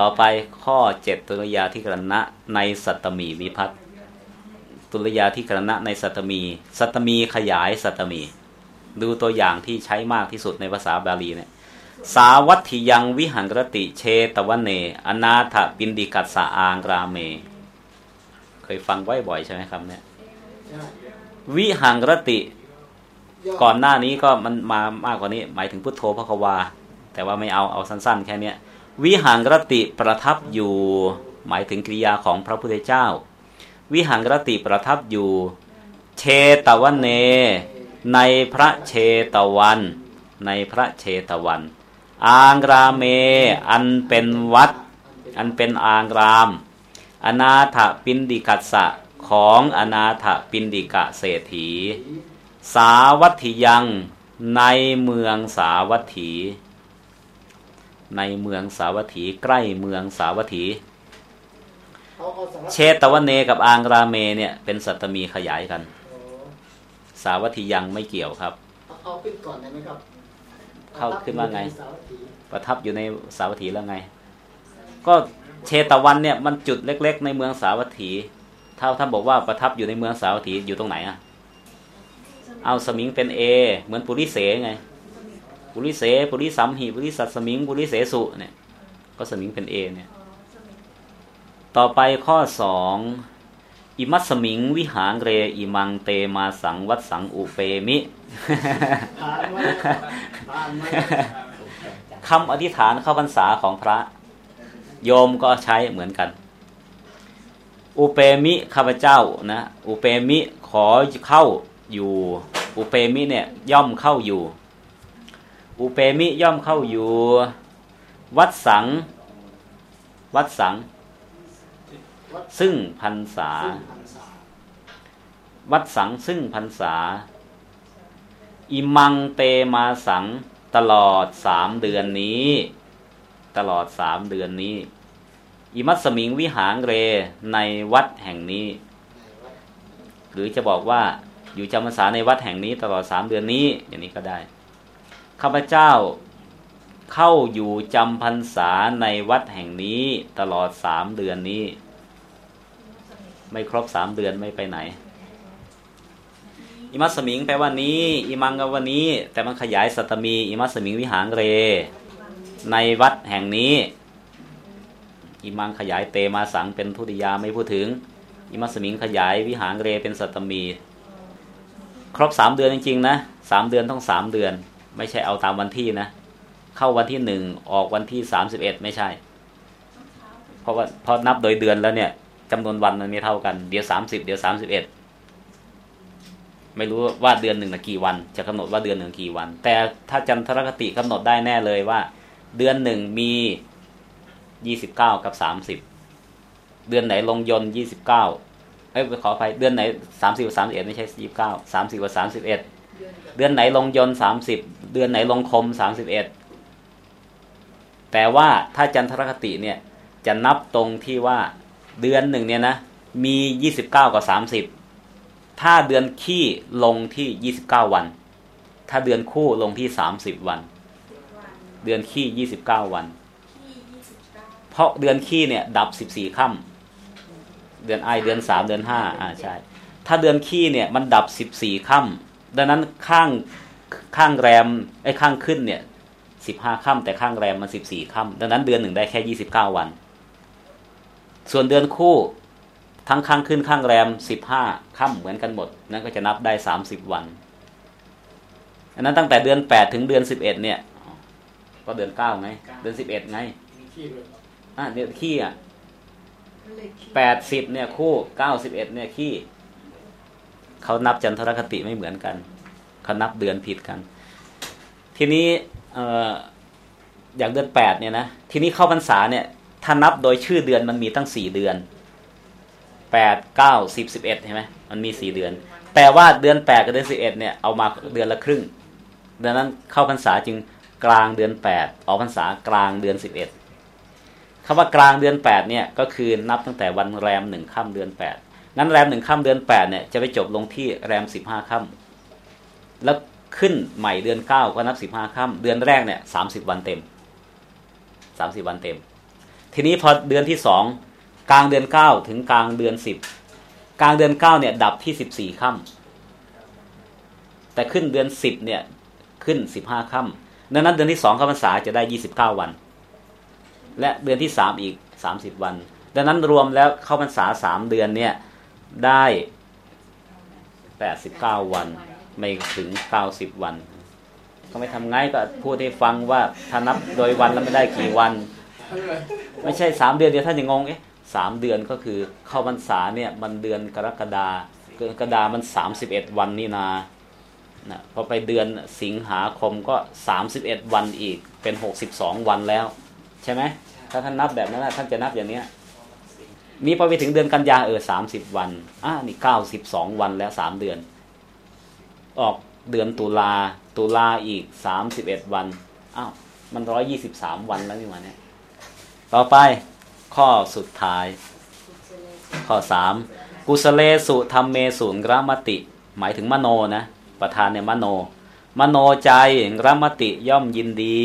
ต่อไปข้อเจ็ดตุลยาที่กรณะในสัตตมีวิพัตตุลยาที่กรณะในสัตตมี สัตตมีขยายสัตตมี ดูตัวอย่างที่ใช้มากที่สุดในภาษาบาลีเนี่ยสาวัตถิยังวิหังกรติเชตวันเน อนาถปินดิกัสสะอางราเม เคยฟังไว้บ่อยใช่ไหมครับเนี่ยวิหังกรติ ก่อนหน้านี้ก็มันมามากกว่านี้ หมายถึงพุทโธพระควา แต่ว่าไม่เอาเอาสั้น ๆ แค่เนี้ย วิหังกรติประทับอยู่ หมายถึงกิริยาของพระพุทธเจ้า วิหังกรติประทับอยู่ เชตวันเน ในพระเชตวัน ในพระเชตวัน อางราเม อันเป็นวัด อันเป็นอางราม อนาถปินดิกัสสะของอนาถปินดิกะเศรษฐี สาวัตถิยังในเมืองสาวัตถี ในเมืองสาวัตถีใกล้เมืองสาวัตถี เชตวันเนกับอางราเมเนี่ย เป็นสัตตมีขยายกัน สาวัตถียังไม่เกี่ยวครับเอาขึ้นก่อนได้ไหมครับ เข้าขึ้นว่าไงสวัสดีประทับอยู่ในสาวัตถีแล้วไง ก็เชตวันเนี่ยมันจุดเล็ก ๆ ในเมืองสาวัตถีถ้าท่านบอกว่าประทับอยู่ในเมืองสาวัตถีอยู่ตรงไหนอะเอาสมิงเป็นเอเหมือนปุริเสไง ปุริเสปุริสัมหีปุริสัตสมิงปุริเสสุเนี่ยก็สมิงเป็นเอเนี่ยต่อไปข้อสองอิมัสสมิงวิหางเรอิมังเตมาสังวัดสังอุเปมิผ่านมาผ่านมาคำอธิษฐานเข้าพรรษาของพระ โยมก็ใช้เหมือนกัน อุเปมิข้าพเจ้านะอุเปมิขอเข้าอยู่ อุเปมิเนี่ยย่อมเข้าอยู่ อุเปมิย่อมเข้าอยู่ วัดสัง วัดสัง ซึ่งพรรษา วัดสังซึ่งพรรษา อิมังเตมาสัง ตลอดสามเดือนนี้ ตลอดสามเดือนนี้ อิมัสมิงวิหางเรในวัดแห่งนี้ หรือจะบอกว่าอยู่จำพรรษาในวัดแห่งนี้ตลอดสามเดือนนี้ อย่างนี้ก็ได้ ข้าพเจ้าเข้าอยู่จำพรรษาในวัดแห่งนี้ตลอดสามเดือนนี้ ไม่ครบสามเดือนไม่ไปไหน อิมัสมิงแปลว่านี้ อิมังก็วันนี้ แต่มันขยายสัตมี อิมัสมิงวิหางเร ในวัดแห่งนี้ อิมังขยายเตมาสังเป็นทุติยาไม่พูดถึง อิมัสมิงขยายวิหางเรเป็นสัตตมี ครบสามเดือนจริงๆนะสามเดือนต้องสามเดือน ไม่ใช่เอาตามวันที่นะ เข้าวันที่หนึ่งออกวันที่สามสิบเอ็ดไม่ใช่ เพราะว่าพอนับโดยเดือนแล้วเนี่ยจำนวนวันมันไม่เท่ากันเดี๋ยวสามสิบเดี๋ยวสามสิบเอ็ดไม่รู้ว่าเดือนหนึ่งนะกี่วัน จะกำหนดว่าเดือนหนึ่งกี่วัน แต่ถ้าจันทรคติกำหนดได้แน่เลยว่า เดือนหนึ่งมียี่สิบเก้ากับสามสิบเดือนไหนลงยนยี่สิบเก้าเอ้ยขออภัยเดือนไหนสามสิบกับสามสิบเอ็ดไม่ใช่ยี่สิบเก้าสามสิบกับสามสิบเอ็ดเดือนไหนลงยนสามสิบ เดือนไหนลงคมสามสิบเอ็ดแต่ว่าถ้าจันทรคติเนี่ย จะนับตรงที่ว่าเดือนหนึ่งเนี่ยนะ มียี่สิบเก้ากับสามสิบถ้าเดือนขี้ลงที่29วัน ถ้าเดือนคู่ลงที่30วัน เดือนขี้29วัน เพราะเดือนขี้เนี่ย ดับ14ค่ำเดือนไอเดือน3เดือน5อ่าใช่ ถ้าเดือนขี้เนี่ยมันดับ14ค่ำดังนั้นข้าง ข้างแรมไอ้ข้างขึ้นเนี่ย15ค่ำแต่ข้างแรมมัน14ค่ำดังนั้นเดือนหนึ่งได้แค่29วัน ส่วนเดือนคู่ทั้งข้างขึ้นข้างแรมสิบห้าค่ำเหมือนกันหมด นั่นก็จะนับได้สามสิบวัน อันนั้นตั้งแต่เดือนแปดถึงเดือนสิบเอ็ดเนี่ย ก็เดือนเก้าไง เดือนสิบเอ็ดไงมีขี้ด้วยอะเดือนขี้อะแปดสิบเนี่ยคู่เก้าสิบเอ็ดเนี่ยขี้เขานับจันทรคติไม่เหมือนกัน เขานับเดือนผิดกัน ทีนี้เอ่ออย่างเดือนแปดเนี่ยนะทีนี้เข้าพรรษาเนี่ยถ้านับโดยชื่อเดือนมันมีตั้งสี่เดือนแปดเก้าสิบสิบเอ็ดใช่ไหมมันมีสี่เดือน แต่ว่าเดือนแปดกับเดือนสิบเอ็ดเนี่ยเอามาเดือนละครึ่งดังนั้นเข้าพรรษาจึงกลางเดือนแปดออกพรรษากลางเดือนสิบเอ็ดคำว่ากลางเดือนแปดเนี่ยก็คือนับตั้งแต่วันแรมหนึ่งค่ำเดือนแปดงั้นแรมหนึ่งค่ำเดือนแปดเนี่ยจะไปจบลงที่แรมสิบห้าค่ำ แล้วขึ้นใหม่เดือนเก้าก็นับสิบห้าค่ำเดือนแรกเนี่ยสามสิบวันเต็มสามสิบวันเต็ม ทีนี้พอเดือนที่สองกลางเดือนเก้าถึงกลางเดือนสิบกลางเดือนเก้าเนี่ย ดับที่สิบสี่ค่ำแต่ขึ้นเดือนสิบเนี่ยขึ้นสิบห้าค่ำดังนั้นเดือนที่สองเข้าพรรษาจะได้ยี่สิบเก้าวัน และเดือนที่สามอีกสามสิบวัน ดังนั้นรวมแล้วเข้าพรรษาสามเดือนเนี่ยได้แปดสิบเก้าวัน ไม่ถึงเก้าสิบวัน ก็ไม่ทำไงก็พูดให้ฟังว่าถ้านับโดยวันแล้วไม่ได้กี่วัน ไม่ใช่สามเดือนเดียวท่านจะงงเอ๊ะสามเดือนก็คือเข้าพรรษาเนี่ยมันเดือนกรกฎาเกรกฎามันสามสิบเอ็ดวันนี่นานะพอไปเดือนสิงหาคมก็สามสิบเอ็ดวันอีกเป็นหกสิบสองวันแล้ว ใช่ไหมถ้าท่านนับแบบนั้นนะท่านจะนับอย่างเนี้ยนี่พอไปถึงเดือนกันยาเออสามสิบวันอะนี่เก้าสิบสองวันแล้วสามเดือน ออกเดือนตุลาตุลาอีกสามสิบเอ็ดวันอ้าวมันร้อยยี่สิบสามวันแล้วนี่หว่าเนี่ยต่อไปข้อสุดท้าย ข้อสามกุสเลสุธรรมเมสุงรามติ หมายถึงมโนนะประธานเนี่ยมโน มโนใจรามติย่อมยินดี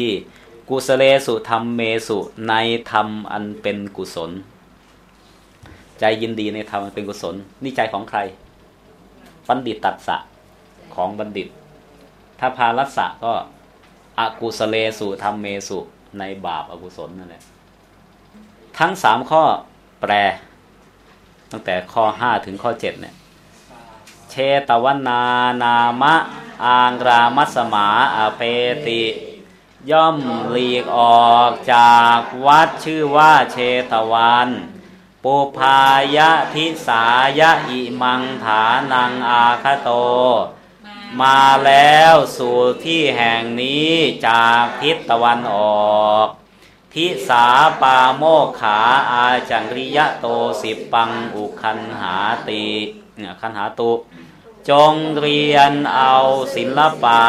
กุสเลสุธรรมเมสุในธรรมอันเป็นกุศล ใจยินดีในธรรมอันเป็นกุศล นี่ใจของใครบัณฑิตตัดสะ ของบัณฑิต ถ้าพาลัสสะก็อกุสเลสุธรรมเมสุในบาปอกุศลนั่นแหละทั้งสามข้อแปลตั้งแต่ข้อห้าถึงข้อเจ็ดเนี่ยเชตวนานามะอางรามัสมาอเปติ ย่อมหลีกออกจากวัดชื่อว่าเชตวันปุพายะทิสายะอิมังฐานังอาคโต มาแล้วสู่ที่แห่งนี้จากทิศตะวันออก ทิสาปาโมกขาอาจังริยะโตสิปังอุคันหาติเนี่ยคันหาตุ จงเรียนเอาศิลปะ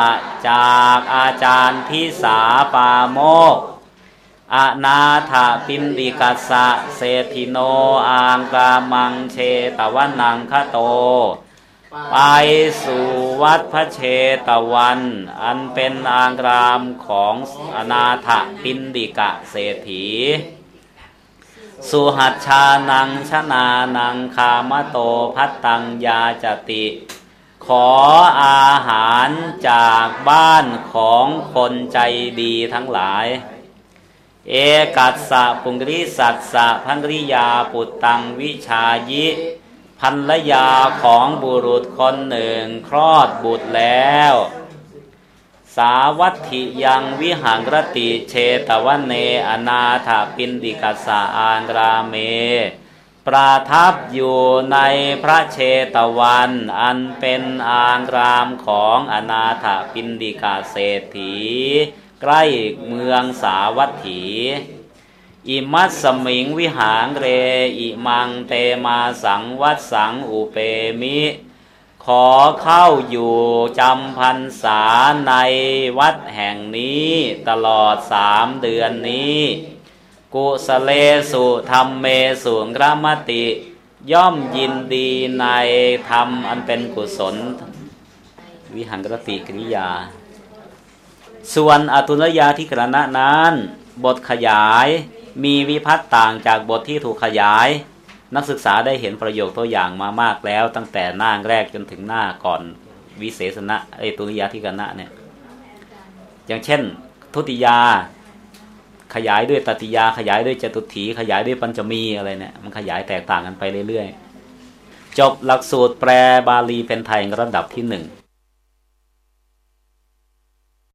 จากอาจารย์ทิสาปาโมกอนาถปินดิกัสสะเศธิโนอางกามังเชตวันนังคโต ไปสู่วัดพระเชตวัน อันเป็นอางรามของอนาถปินดิกะเศรษฐี สุหัชชานังชนานังคามโตพัตตังยาจติ ขออาหารจากบ้านของคนใจดีทั้งหลาย เอกัสสะปุงริสัสสะพังริยาปุตตังวิชายิ พันลยาของบุรุษคนหนึ่งคลอดบุตรแล้ว สาวัตถิยังวิหังรติเชตวันเนอนาถาปินดิกัสสะอานราเม ประทับอยู่ในพระเชตวัน อันเป็นอางรามของอนาถาปินดิกาเศรษฐี ใกล้เมืองสาวัตถี อิมัสสมิงวิหารเร อิมังเตมาสังวัดสังอุเปมิ ขอเข้าอยู่จำพรรษาในวัดแห่งนี้ตลอดสามเดือนนี้ กุสเลสุธรรมเมสุงรมติ ย่อมยินดีในธรรมอันเป็นกุศล วิหังกรติกริยา ส่วนอตุลยาที่กรณะนั้น บทขยาย มีวิพัฒน์ต่างจากบทที่ถูกขยาย นักศึกษาได้เห็นประโยคตัวอย่างมามากแล้ว ตั้งแต่หน้าแรกจนถึงหน้าก่อนวิเศษณะไอตุนิยาที่กันนะเนี่ย อย่างเช่น ทุติยา ขยายด้วยตติยา ขยายด้วยจตุถี ขยายด้วยปัญจมีอะไรเนี่ยมันขยายแตกต่างกันไปเรื่อยๆจบหลักสูตรแปลบาลีเป็นไทยระดับที่หนึ่ง